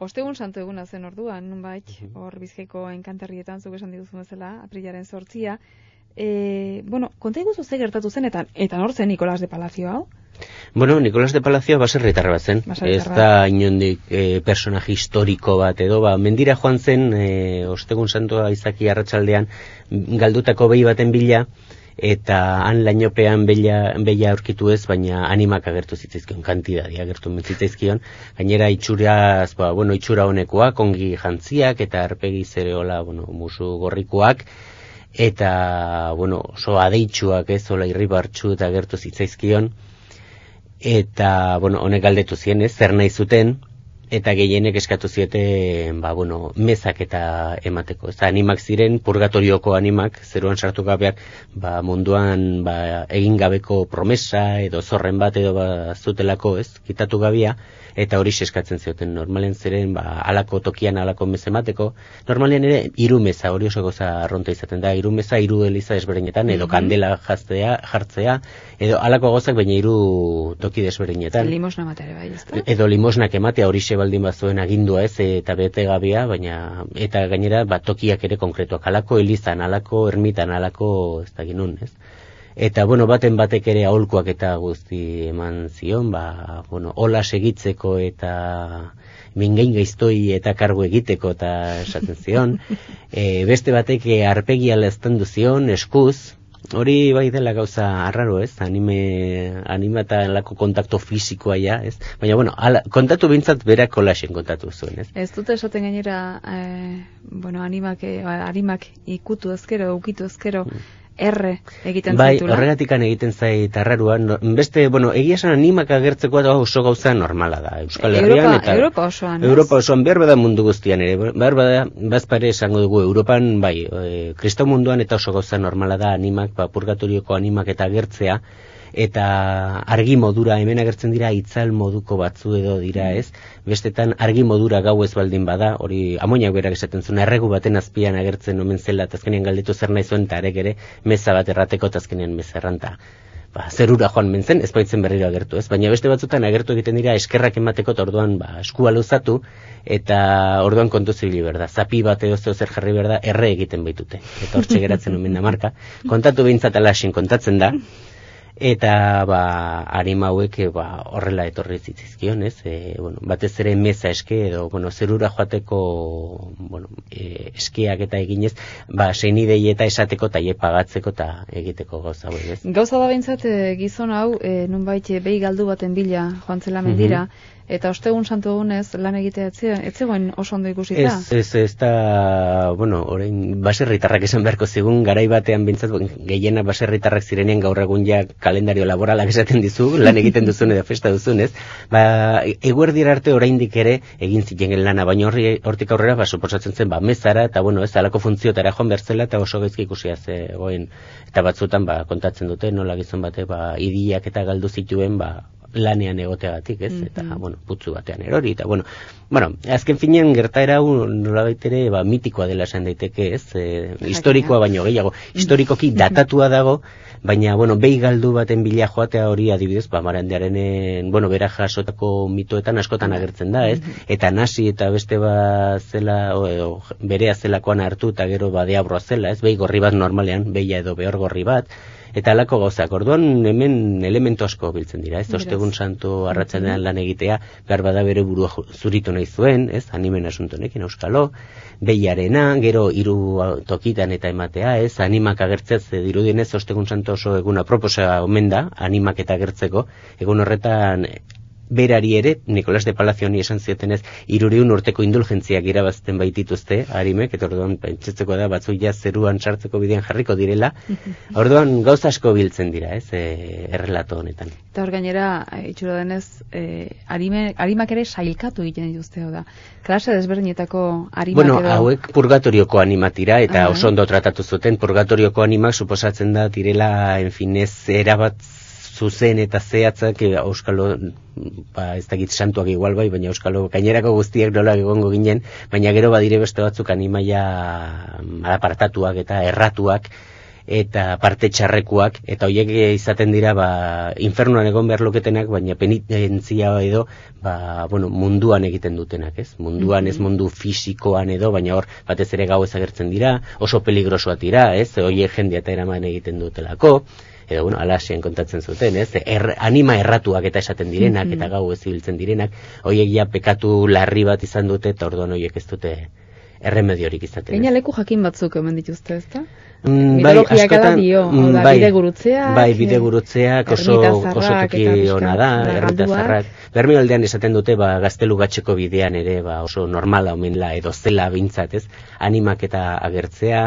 Ostegun santu eguna zen orduan, nunbait, hor bizkaiko enkantarrietan, zuk esan diguzu bezala, aprilaren sortzia. E, bueno, konta iguzu ze gertatu zen, eta, eta nor zen Nikolas de Palacio hau? Bueno, Nikolas de Palacio baserritar bat zen. Ez da inondik e, personaje historiko bat edo, ba, mendira joan zen, e, ostegun santua izaki arratsaldean galdutako behi baten bila, eta han lainopean bella, bella aurkitu ez, baina animak agertu zitzaizkion, kantidadi agertu zitzaizkion, gainera itxuraz, ba, bueno, itxura honekoak, ongi jantziak, eta arpegi zereola, bueno, musu gorrikoak, eta, bueno, oso adeitsuak ez, ola irribartxu eta agertu zitzaizkion, eta, bueno, honek galdetu zien ez, zer nahi zuten, eta gehienek eskatu zieten ba, bueno, mezak eta emateko. Ez animak ziren, purgatorioko animak, zeruan sartu gabeak, ba, munduan ba, egin gabeko promesa edo zorren bat edo ba, zutelako, ez, kitatu gabia, eta hori eskatzen zioten. Normalen ziren ba, alako tokian alako mezemateko normalen ere hiru meza hori oso goza arronta izaten da. Hiru meza hiru eliza desberdinetan edo mm kandela jaztea jartzea edo alako gozak baina hiru toki desberdinetan. Limosna matere bai ezta? Edo limosnak ematea hori baldin bazuen agindua ez eta bete gabia baina eta gainera ba, tokiak ere konkretuak alako elizan alako ermitan alako ez da ginun ez eta bueno, baten batek ere aholkuak eta guzti eman zion, ba, bueno, hola segitzeko eta mingein gaiztoi eta kargo egiteko eta esaten zion. E, beste batek arpegia lezten zion, eskuz, hori bai dela gauza arraro ez, anime, anima eta lako kontakto fizikoa ja, ez? Baina, bueno, ala, kontatu bintzat berak kolaxen kontatu zuen, ez? Ez dute esaten gainera, eh, bueno, animak, eh, animak ikutu ezkero, ukitu ezkero, mm erre egiten bai, zaitula. Bai, horregatik egiten zait arraruan. Beste, bueno, egia esan animak agertzeko da oso gauza normala da. Euskal Herrian Europa, eta Europa osoan. Europa osoan behar bada mundu guztian ere. Behar bada, bazpare esango dugu Europan, bai, e, kristau munduan eta oso gauza normala da animak, ba, purgatorioko animak eta agertzea eta argi modura hemen agertzen dira itzal moduko batzu edo dira ez bestetan argi modura gau ez baldin bada hori amoinak berak esaten zuen erregu baten azpian agertzen omen zela eta azkenean galdetu zer nahi zuen eta arek ere meza bat errateko eta azkenean meza erranta ba, zerura joan mentzen, ez baitzen berriro agertu, ez? Baina beste batzutan agertu egiten dira eskerrak emateko eta orduan ba, eskua luzatu eta orduan kontu zibili berda. Zapi bat edo zer jarri berda erre egiten baitute. Eta hortxe geratzen omen da marka. Kontatu behintzat alaxin kontatzen da eta ba arima hauek eh, ba horrela etorri zitzizkion, ez? E, bueno, batez ere meza eske edo bueno, zerura joateko bueno, e, eskeak eta eginez, ba seinidei eta esateko ta pagatzeko ta egiteko gauza hau, ez? Gauza da beintzat gizon hau, e, nunbait behi galdu baten bila joan zela mendira, mhm. Eta ostegun santu egunez lan egitea etzegoen oso ondo ikusita? Ez, ez, ez da, bueno, orain baserritarrak esan beharko zigun, garai batean bintzat, gehiena baserritarrak zirenean gaur egun ja kalendario laboralak esaten dizu, lan egiten duzun edo festa duzun, ez? Ba, eguerdier arte oraindik ere egin ziren lana, baina horri, hortik aurrera, ba, suposatzen zen, ba, mezara, eta bueno, ez, alako funtzioetara joan berzela, eta oso gaizki ikusia zegoen, eta batzutan, ba, kontatzen dute, nola gizon bate, ba, idiak eta galdu zituen, ba, lanean egoteagatik, ez? Eta, mm -hmm. bueno, putzu batean erori, eta, bueno, bueno, azken finean gertaera hau nola baitere, ba, mitikoa dela esan daiteke, ez? E, historikoa baino gehiago, historikoki datatua dago, baina, bueno, behi galdu baten bila joatea hori adibidez, ba, marandearen, bueno, bera jasotako mitoetan askotan agertzen da, ez? Eta nasi eta beste bat zela, o, edo, berea zelakoan hartu eta gero badeabroa zela, ez? Behi gorri bat normalean, behia edo behor gorri bat, eta alako gauzak. Orduan hemen elementu asko biltzen dira, ez? Ostegun santu arratsaldean lan egitea, gar bada bere burua zuritu nahi zuen, ez? Animen asuntonekin euskalo, behiarena, gero hiru tokitan eta ematea, ez? Animak agertzez dirudienez ostegun santu oso eguna proposa omen da, animak eta agertzeko, egun horretan berari ere, Nikolas de Palacio ni esan ziotenez, iruriun urteko indulgentziak irabazten baitituzte, harimek, eta orduan pentsetzeko da, batzu ja zeruan sartzeko bidean jarriko direla, orduan gauza asko biltzen dira, ez, e, errelato honetan. Eta hor gainera, e, itxuro denez, e, harime, harimak ere sailkatu egiten dituzte, da. Klase desberdinetako harimak bueno, hauek purgatorioko animatira, eta oso ondo tratatu zuten, purgatorioko animak suposatzen da, direla, enfinez, erabat zuzen eta zehatzak e, euskalo ba, ez dakit santuak igual bai, baina euskalo gainerako guztiak nola egongo ginen, baina gero badire beste batzuk animaia mm, apartatuak eta erratuak eta parte txarrekuak, eta horiek izaten dira ba, infernuan egon behar loketenak, baina penitentzia edo ba, bueno, munduan egiten dutenak, ez? Munduan ez mundu fisikoan edo, baina hor batez ere gau ezagertzen dira, oso peligrosoa dira, ez? Horiek jendea eta eraman egiten dutelako, edo bueno, alasien kontatzen zuten, ez? Er, anima erratuak eta esaten direnak, eta gau ez ibiltzen direnak, horiek ja pekatu larri bat izan dute, eta orduan horiek ez dute erremediorik izaten. Gaina leku jakin batzuk hemen dituzte, ezta? Mm, bai, askotan, dio, mm, da, bai, bide gurutzeak, bai, bide gurutzeak oso, oso toki ona da, bat ermitasarrak. Bermi aldean esaten dute, ba, gaztelu gatxeko bidean ere, ba, oso normala omenla, edo zela bintzat, ez, animak eta agertzea,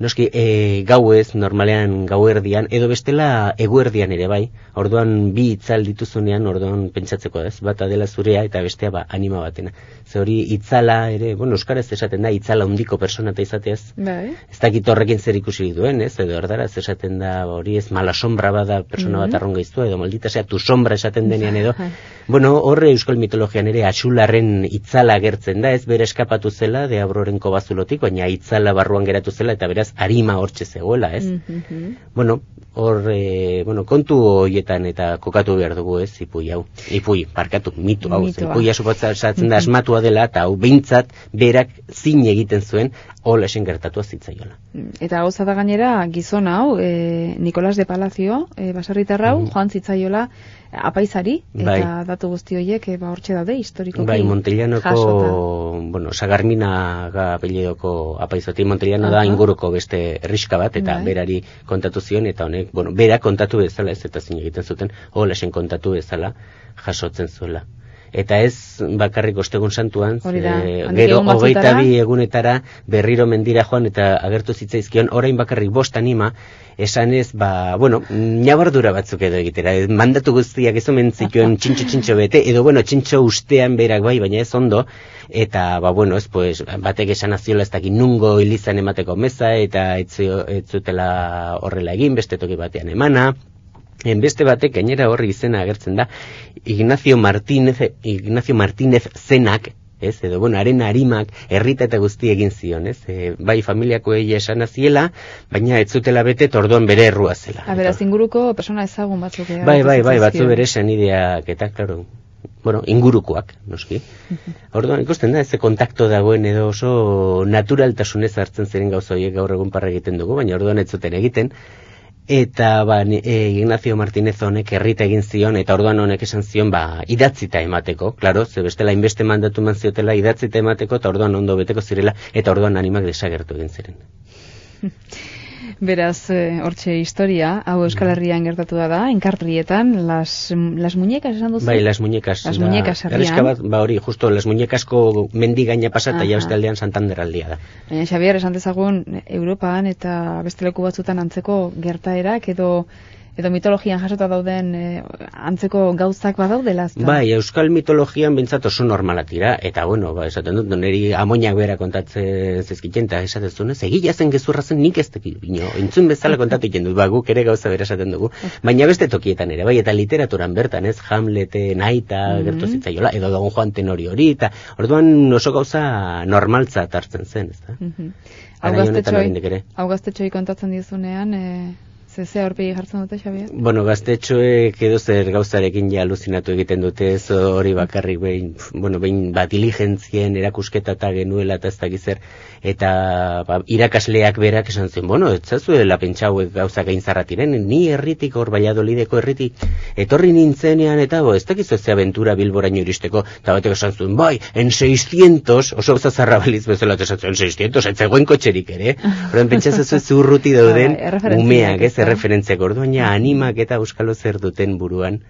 noski, e, gauez, normalean gauerdian, edo bestela eguerdian ere bai, orduan bi itzal dituzunean, orduan pentsatzeko ez, bata dela zurea eta bestea ba, anima batena. Ze hori itzala ere, bueno, euskaraz esaten da, itzala hundiko persona eta izateaz, Bai. ez dakit horrekin zer ikusi duen, ez, edo erdaraz esaten da, hori ez mala sombra bada persona bat arronga iztua, edo maldita sea, tu sombra esaten denean edo, Bai. bueno, horre euskal mitologian ere atxularren itzala agertzen da, ez? Bere eskapatu zela, de abroren kobazulotik, baina itzala barruan geratu zela, eta beraz, harima hortxe zegoela, ez? Mhm. Bueno, hor, e, bueno, kontu hoietan eta kokatu behar dugu ez, ipui hau. Ipui, parkatu, mitu hau. Mitoa. Ipui esatzen da asmatua dela, eta hau behintzat berak zin egiten zuen, hola esen gertatua zitzaiola. Eta gauza da gainera gizon hau, e, Nikolas de Palacio, e, baserritar hau, joan zitzaiola apaizari, eta Bai. datu guzti horiek e, ba, hortxe daude historikoki. Bai, Montellanoko, bueno, Sagarmina ga apelidoko apaizoti, Montellano da Aha. inguruko beste herriska bat, eta Bai. berari kontatu zion, eta honek, bueno, bera kontatu bezala, ez eta zin egiten zuten, hola esen kontatu bezala, jasotzen zuela. Eta ez bakarrik ostegun santuan, da, handik gero hogeita bi egunetara berriro mendira joan eta agertu zitzaizkion, orain bakarrik bost anima, esanez, ba, bueno, nabardura batzuk edo egitera, mandatu guztiak ez omen zituen txintxo-txintxo bete, edo bueno, txintxo ustean berak bai, baina ez ondo, eta, ba, bueno, ez, pues, batek esan aziola ez dakit nungo hilizan emateko meza, eta ez, ez zutela horrela egin, beste toki batean emana, En beste batek gainera horri izena agertzen da Ignacio Martínez Ignacio Martínez zenak ez, edo, bueno, haren harimak herrita eta guzti egin zion, ez, e, bai familiako egia esan aziela, baina ez zutela bete torduan bere errua zela. Beraz, inguruko persona ezagun batzuk. eh, Bai, bai, bai, batzu bere senideak eta, klaro, bueno, ingurukoak, noski. Orduan, ikusten da, ez kontakto dagoen edo oso naturaltasunez hartzen ziren gauza horiek gaur egun parra egiten dugu, baina orduan ez zuten egiten. Eta ba, ni- e, Ignacio Martínez honek herrita egin zion, eta orduan honek esan zion, ba, idatzita emateko, klaro, ze bestela inbeste mandatu man ziotela idatzita emateko, eta orduan ondo beteko zirela, eta orduan animak desagertu egin ziren. Beraz, eh, hortxe historia, hau Euskal Herrian gertatu da da, enkartrietan, las, las muñecas esan duzu? Bai, las muñecas. Las da, muñecas herrian. bat, ba hori, justo, las muñecasko mendi gaina pasata, ja beste aldean Santander aldia da. Baina, Xabier, esan dezagun, Europan eta beste leku batzutan antzeko gertaerak edo edo mitologian jasota dauden eh, antzeko gauzak badaudela, ezta? Bai, euskal mitologian bintzat oso normalak dira, eta bueno, ba, esaten dut, niri amoinak bera kontatzen zezkiten, eta esaten zuen, ez, egila zen gezurra zen nik ez dakit, bino, entzun bezala kontatu egiten dut, ba, guk ere gauza bera esaten dugu, baina beste tokietan ere, bai, eta literaturan bertan, ez, Hamleten aita Mhm. gertu zitzaiola, edo Don Juan Tenori hori, eta orduan oso gauza normaltzat hartzen zen, ez da? Hau Garai honetan gaztetxoi, oraindik ere. hau gaztetxoi kontatzen dizunean, e, ze ze aurpegi jartzen dute, Xabier? Bueno, gaztetxoek edo zer gauzarekin ja aluzinatu egiten dute, ez hori bakarrik behin, bueno, behin ba, diligentzien erakusketa eta genuela eta ez dakiz zer, eta ba, irakasleak berak esan zen, bueno, ez zazuela pentsauek gauzak egin zarratiren, ni herritik hor baiadolideko herritik, etorri nintzenean eta bo, ez dakizu ze aventura bilboraino iristeko, eta batek esan zuen, bai, en 600, oso gauza zarra baliz bezala, esan zuen, 600, ez zegoen kotxerik ere, horren pentsatzen zuen zurruti dauden, Bai, umeak, ez, ezta? Erreferentziak, orduan ja animak eta euskalo zer duten buruan,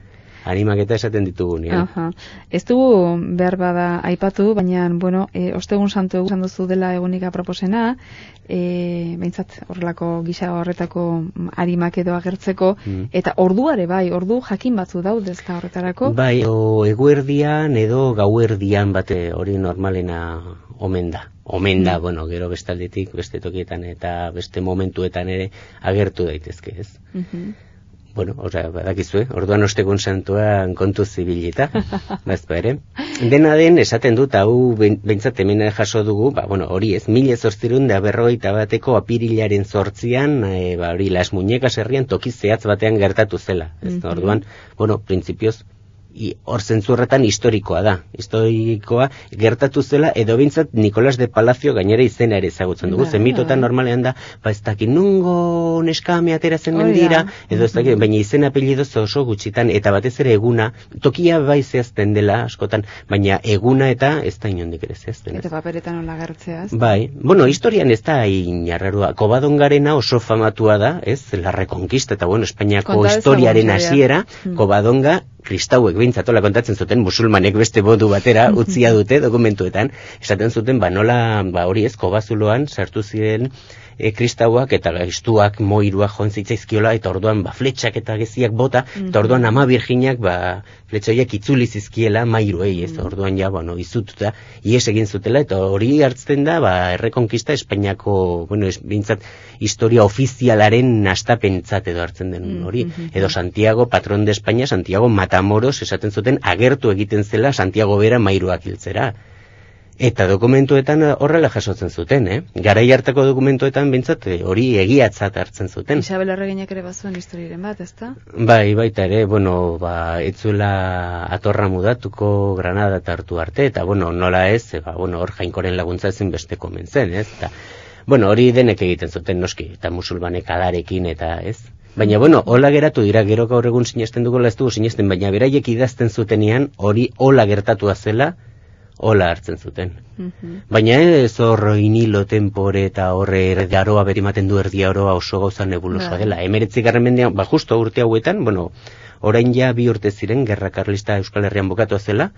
animak eta esaten ditugunean. Aha. Ez dugu behar bada aipatu, baina, bueno, e, ostegun santu egun duzu dela egunik aproposena, e, behintzat horrelako gisa horretako arimak edo agertzeko, Mm. eta orduare bai, ordu jakin batzu daude ezta horretarako. Bai, o eguerdian edo gauerdian bate hori normalena omen da. Omen da, bueno, gero bestaldetik, beste tokietan eta beste momentuetan ere agertu daitezke, ez? Mhm. Bueno, ora, badakizue, orduan ostegun santuan kontu zibilita, bazpa ere. Dena den, esaten dut, hau behintzat hemen jaso dugu, ba, bueno, hori ez, mila zortzirun da berrogeita bateko apirilaren zortzian, e, ba, hori, las muñekas herrian toki zehatz batean gertatu zela. Ez, mm orduan, bueno, prinsipioz, hor zentzurretan historikoa da. Historikoa gertatu zela edo bintzat Nikolas de Palacio gainera izena ere ezagutzen dugu. Zenbitotan bai. normalean da, ba ez dakit nungo neskame atera zen mendira, edo ez dakit, baina izena apelido oso gutxitan, eta batez ere eguna, tokia bai zehazten dela askotan, baina eguna eta ez da inondik ere zehazten. Eta paperetan hola gertzeaz. Bai, bueno, historian ez da inarrarua. Kobadongarena oso famatua da, ez, la reconquista, eta bueno, Espainiako historiaren hasiera, hmm. Kobadonga kristauek bintzatola kontatzen zuten musulmanek beste bodu batera utzia dute dokumentuetan esaten zuten ba nola ba hori ez kobazuloan sartu ziren e, kristauak eta gaistuak moirua joan zitzaizkiola eta orduan ba fletxak eta geziak bota eta mhm. orduan ama virginak ba fletxoiak itzuli zizkiela mairuei ez mhm. orduan ja bueno izututa ies egin zutela eta hori hartzen da ba errekonkista Espainiako bueno es, bintzat historia ofizialaren nastapentzat edo hartzen den mhm, hori edo Santiago patron de España Santiago Matamoros esaten zuten agertu egiten zela Santiago bera mairuak hiltzera Eta dokumentuetan horrela jasotzen zuten, eh? Garai hartako dokumentuetan bintzat eh, hori egiatzat hartzen zuten. Isabel Arreginak ere bazuen historiaren bat, ezta? Bai, baita ere, bueno, ba, etzuela atorra mudatuko Granada hartu arte, eta bueno, nola ez, ba, bueno, hor jainkoren laguntza ezin beste komentzen, ez? Eta, bueno, hori denek egiten zuten noski, eta musulmanek adarekin, eta ez? Baina, bueno, hola geratu dira, gero gaur egun sinesten dugu, ez dugu sinesten, baina beraiek idazten zutenean, hori hola gertatu zela, hola hartzen zuten. Mhm. Baina ez hor inilo tempore eta horre erdiaroa berimaten du erdiaroa oso gauza nebulosoa bai. dela. Emeretzi garren mendean, ba justo urte hauetan, bueno, orain ja bi urte ziren, gerra karlista Euskal Herrian bukatu zela,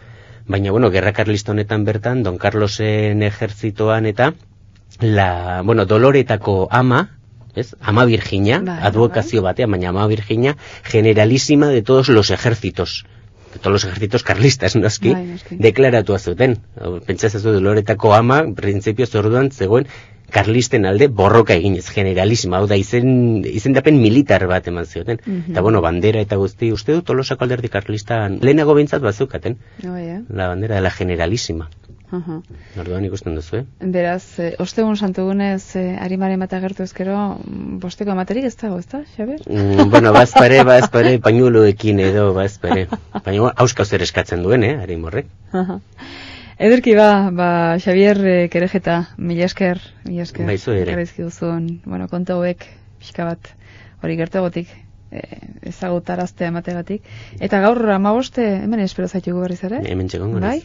baina bueno, gerra karlista honetan bertan, Don Carlosen ejerzitoan eta, la, bueno, doloretako ama, ez? Ama Virginia, bai, advokazio bai. batean, baina ama Virginia, generalísima de todos los ejércitos todos los ejércitos carlistas, noski, bai, deklaratu azuten. Pentsaz ez du, loretako ama, prinsipio zorduan, zegoen, karlisten alde borroka eginez, generalisima, hau da, izen, izen dapen militar bat eman zioten. Mm Eta, bueno, bandera eta guzti, uste du, tolosako alderdi karlista, lehenago bintzat bazukaten, oh, yeah. la bandera de la generalisima. Uh -huh. Orduan ikusten duzu, eh? Beraz, e, ostegun santugunez, e, arimaren bat agertu ezkero, bosteko amaterik ez dago, ez da, Xaber? Mm, bueno, bazpare, bazpare, pañuloekin edo, bazpare. Baina, hauska zer eskatzen duen, eh, arimorrek. Uh -huh. Ederki ba, ba, Xavier e, kerejeta, mila esker, mila esker. Baizu ere. Garizki duzun, bueno, konta hauek, pixka bat, hori gertegotik, e, ezagutaraztea emategatik. Eta gaur, ama boste, hemen espero zaitugu berriz ere? Hemen txekongo, Bai?